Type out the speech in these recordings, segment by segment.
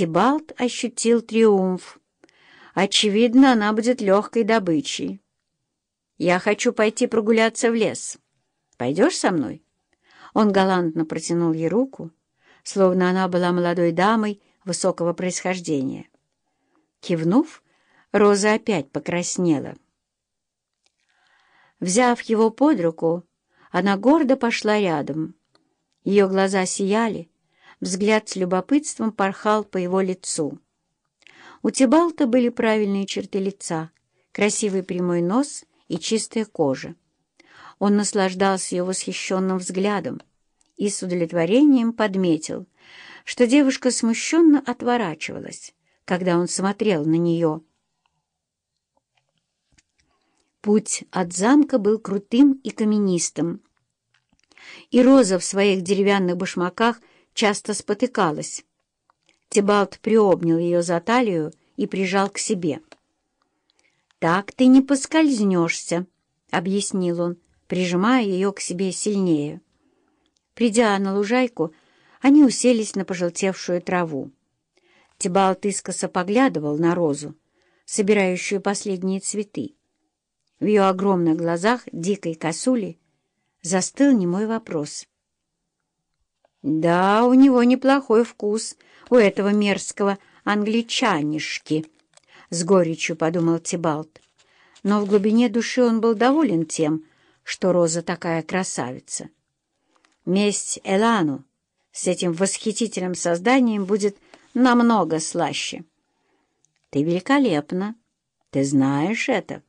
Тибалт ощутил триумф. Очевидно, она будет легкой добычей. «Я хочу пойти прогуляться в лес. Пойдешь со мной?» Он галантно протянул ей руку, словно она была молодой дамой высокого происхождения. Кивнув, Роза опять покраснела. Взяв его под руку, она гордо пошла рядом. Ее глаза сияли, взгляд с любопытством порхал по его лицу. У Тибалта были правильные черты лица, красивый прямой нос и чистая кожа. Он наслаждался ее восхищенным взглядом и с удовлетворением подметил, что девушка смущенно отворачивалась, когда он смотрел на нее. Путь от замка был крутым и каменистым, и Роза в своих деревянных башмаках часто спотыкалась. Тибалт приобнял ее за талию и прижал к себе. «Так ты не поскользнешься», — объяснил он, прижимая ее к себе сильнее. Придя на лужайку, они уселись на пожелтевшую траву. Тибалт искоса поглядывал на розу, собирающую последние цветы. В ее огромных глазах дикой косули застыл немой вопрос. «Да, у него неплохой вкус, у этого мерзкого англичанишки», — с горечью подумал Тибалт. Но в глубине души он был доволен тем, что Роза такая красавица. Месть Элану с этим восхитительным созданием будет намного слаще. «Ты великолепна, ты знаешь это».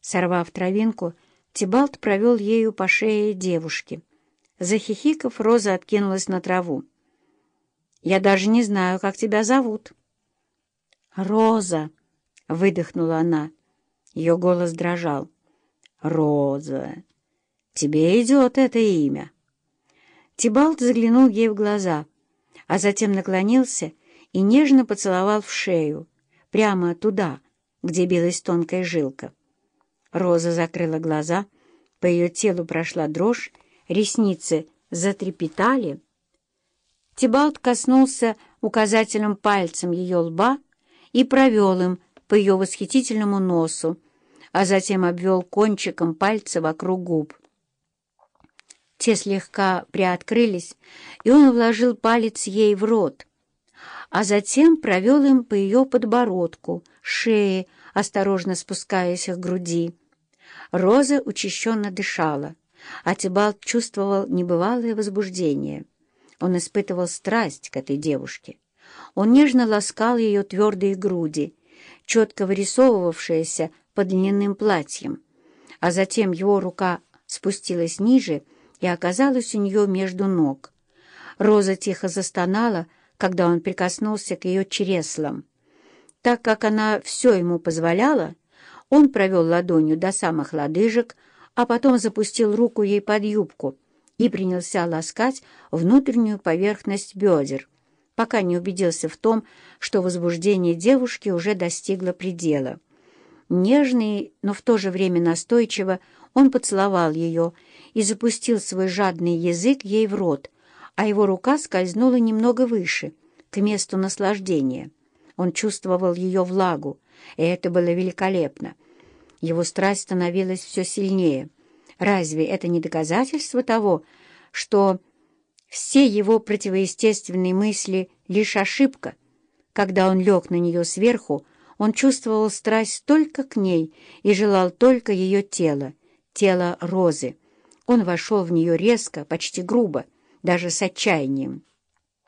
Сорвав травинку, Тибалт провел ею по шее девушки. Захихиков, Роза откинулась на траву. «Я даже не знаю, как тебя зовут». «Роза!» — выдохнула она. Ее голос дрожал. «Роза! Тебе идет это имя!» Тибалт заглянул ей в глаза, а затем наклонился и нежно поцеловал в шею, прямо туда, где билась тонкая жилка. Роза закрыла глаза, по ее телу прошла дрожь, ресницы затрепетали. Тибалт коснулся указательным пальцем ее лба и провел им по ее восхитительному носу, а затем обвел кончиком пальца вокруг губ. Те слегка приоткрылись, и он вложил палец ей в рот, а затем провел им по ее подбородку, шее, осторожно спускаясь к груди. Роза учащенно дышала, а Тибалт чувствовал небывалое возбуждение. Он испытывал страсть к этой девушке. Он нежно ласкал ее твердые груди, четко вырисовывавшиеся под льняным платьем, а затем его рука спустилась ниже и оказалась у нее между ног. Роза тихо застонала, когда он прикоснулся к ее чреслам. Так как она все ему позволяла, он провел ладонью до самых лодыжек, а потом запустил руку ей под юбку и принялся ласкать внутреннюю поверхность бедер, пока не убедился в том, что возбуждение девушки уже достигло предела. Нежный, но в то же время настойчиво, он поцеловал ее и запустил свой жадный язык ей в рот, а его рука скользнула немного выше, к месту наслаждения. Он чувствовал ее влагу, и это было великолепно. Его страсть становилась все сильнее. Разве это не доказательство того, что все его противоестественные мысли — лишь ошибка? Когда он лег на нее сверху, он чувствовал страсть только к ней и желал только ее тела, тело Розы. Он вошел в нее резко, почти грубо, даже с отчаянием.